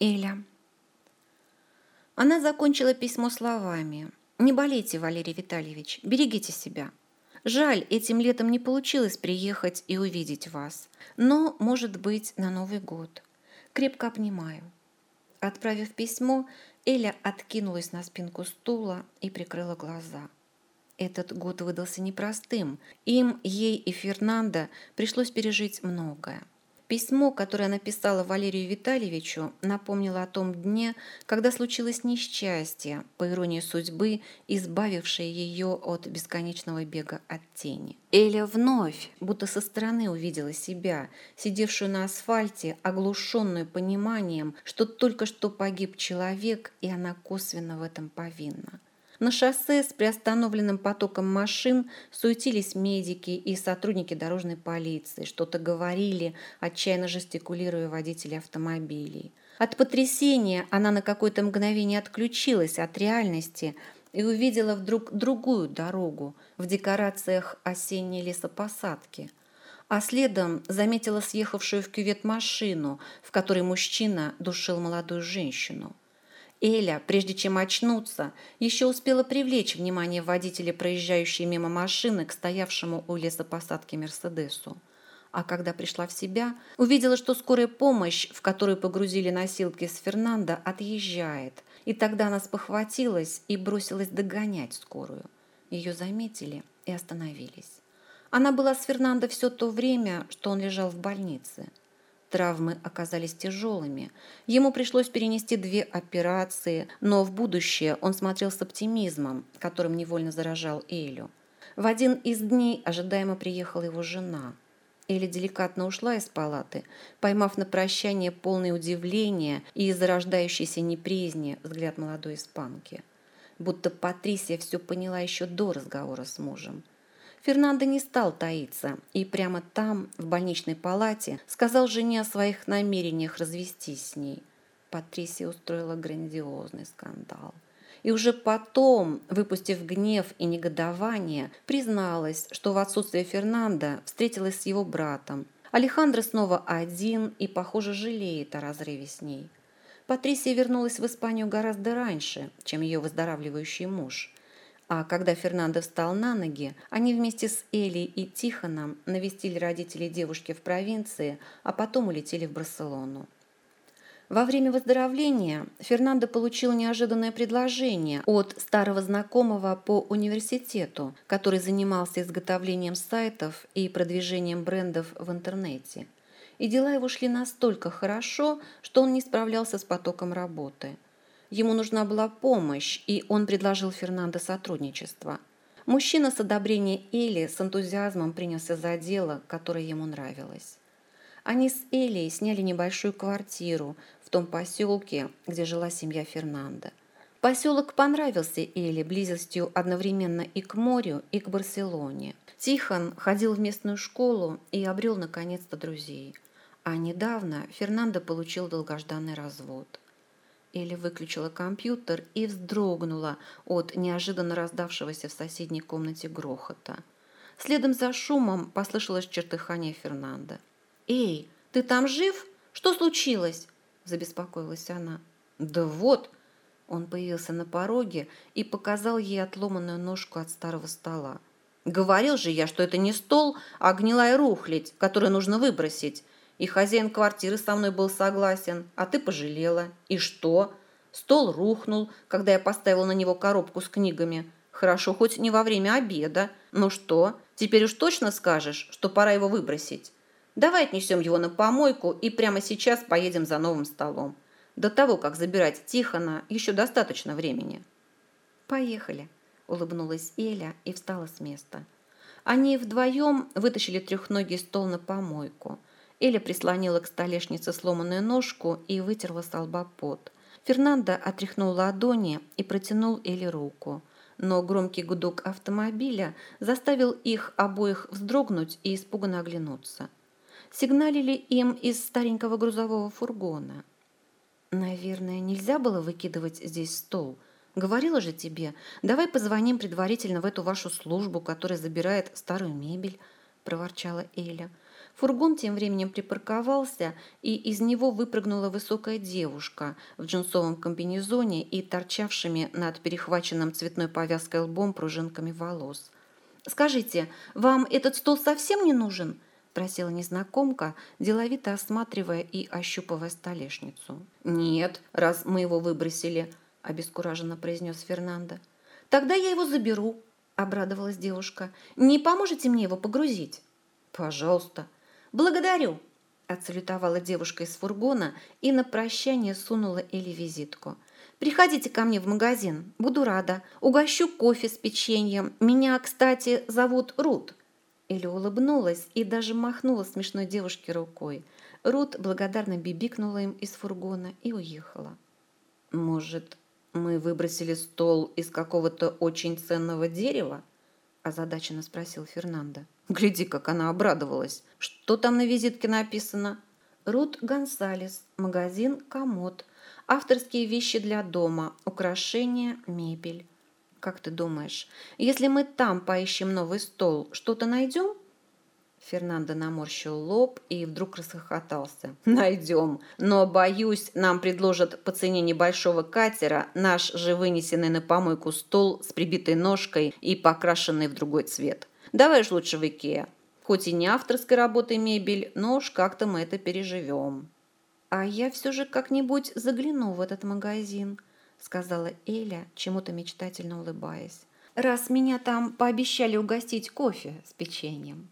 Эля. Она закончила письмо словами. «Не болейте, Валерий Витальевич, берегите себя. Жаль, этим летом не получилось приехать и увидеть вас. Но, может быть, на Новый год. Крепко обнимаю». Отправив письмо, Эля откинулась на спинку стула и прикрыла глаза. Этот год выдался непростым. Им, ей и Фернандо пришлось пережить многое. Письмо, которое написала Валерию Витальевичу, напомнило о том дне, когда случилось несчастье, по иронии судьбы, избавившее ее от бесконечного бега от тени. Эля вновь, будто со стороны увидела себя, сидевшую на асфальте, оглушенную пониманием, что только что погиб человек, и она косвенно в этом повинна. На шоссе с приостановленным потоком машин суетились медики и сотрудники дорожной полиции, что-то говорили, отчаянно жестикулируя водители автомобилей. От потрясения она на какое-то мгновение отключилась от реальности и увидела вдруг другую дорогу в декорациях осенней лесопосадки – а следом заметила съехавшую в кювет машину, в которой мужчина душил молодую женщину. Эля, прежде чем очнуться, еще успела привлечь внимание водителя, проезжающей мимо машины, к стоявшему у лесопосадки Мерседесу. А когда пришла в себя, увидела, что скорая помощь, в которую погрузили носилки с Фернандо, отъезжает. И тогда она спохватилась и бросилась догонять скорую. Ее заметили и остановились. Она была с Фернандо все то время, что он лежал в больнице – Травмы оказались тяжелыми. Ему пришлось перенести две операции, но в будущее он смотрел с оптимизмом, которым невольно заражал Элю. В один из дней ожидаемо приехала его жена. Эля деликатно ушла из палаты, поймав на прощание полное удивление и зарождающейся неприязни взгляд молодой испанки. Будто Патрисия все поняла еще до разговора с мужем. Фернандо не стал таиться и прямо там, в больничной палате, сказал жене о своих намерениях развестись с ней. Патрисия устроила грандиозный скандал. И уже потом, выпустив гнев и негодование, призналась, что в отсутствие Фернанда встретилась с его братом. Алехандро снова один и, похоже, жалеет о разрыве с ней. Патрисия вернулась в Испанию гораздо раньше, чем ее выздоравливающий муж. А когда Фернандо встал на ноги, они вместе с Элей и Тихоном навестили родителей девушки в провинции, а потом улетели в Барселону. Во время выздоровления Фернандо получил неожиданное предложение от старого знакомого по университету, который занимался изготовлением сайтов и продвижением брендов в интернете. И дела его шли настолько хорошо, что он не справлялся с потоком работы – Ему нужна была помощь, и он предложил Фернандо сотрудничество. Мужчина с одобрения Эли с энтузиазмом принялся за дело, которое ему нравилось. Они с Элей сняли небольшую квартиру в том поселке, где жила семья Фернандо. Поселок понравился Эле близостью одновременно и к морю, и к Барселоне. Тихон ходил в местную школу и обрел наконец-то друзей. А недавно Фернандо получил долгожданный развод. Элли выключила компьютер и вздрогнула от неожиданно раздавшегося в соседней комнате грохота. Следом за шумом послышалось чертыхание Фернанда. «Эй, ты там жив? Что случилось?» – забеспокоилась она. «Да вот!» Он появился на пороге и показал ей отломанную ножку от старого стола. «Говорил же я, что это не стол, а гнилая рухлядь, которую нужно выбросить. И хозяин квартиры со мной был согласен, а ты пожалела. И что? Стол рухнул, когда я поставила на него коробку с книгами. Хорошо, хоть не во время обеда. Ну что, теперь уж точно скажешь, что пора его выбросить? Давай отнесем его на помойку и прямо сейчас поедем за новым столом. До того, как забирать Тихона, еще достаточно времени. Поехали, улыбнулась Эля и встала с места. Они вдвоем вытащили трехногий стол на помойку – Эля прислонила к столешнице сломанную ножку и вытерла с лба пот. Фернандо отряхнул ладони и протянул Эле руку. Но громкий гудок автомобиля заставил их обоих вздрогнуть и испуганно оглянуться. Сигналили им из старенького грузового фургона. «Наверное, нельзя было выкидывать здесь стол», Говорила же тебе, давай позвоним предварительно в эту вашу службу, которая забирает старую мебель, проворчала Эля. Фургон тем временем припарковался, и из него выпрыгнула высокая девушка в джинсовом комбинезоне и торчавшими над перехваченным цветной повязкой лбом пружинками волос. «Скажите, вам этот стол совсем не нужен?» – просила незнакомка, деловито осматривая и ощупывая столешницу. «Нет, раз мы его выбросили», – обескураженно произнес Фернандо. «Тогда я его заберу», – обрадовалась девушка. «Не поможете мне его погрузить?» «Пожалуйста», «Благодарю!» – отсалютовала девушка из фургона и на прощание сунула Элли визитку. «Приходите ко мне в магазин, буду рада. Угощу кофе с печеньем. Меня, кстати, зовут Рут». Элли улыбнулась и даже махнула смешной девушке рукой. Рут благодарно бибикнула им из фургона и уехала. «Может, мы выбросили стол из какого-то очень ценного дерева?» – озадаченно спросил Фернандо. Гляди, как она обрадовалась. Что там на визитке написано? Рут Гонсалес, магазин «Комод». Авторские вещи для дома, украшения, мебель. Как ты думаешь, если мы там поищем новый стол, что-то найдем? Фернандо наморщил лоб и вдруг расхохотался. «Найдем. Но, боюсь, нам предложат по цене небольшого катера наш же вынесенный на помойку стол с прибитой ножкой и покрашенный в другой цвет. Давай уж лучше в Икеа. Хоть и не авторской работы мебель, но уж как-то мы это переживем. А я все же как-нибудь загляну в этот магазин, сказала Эля, чему-то мечтательно улыбаясь. Раз меня там пообещали угостить кофе с печеньем.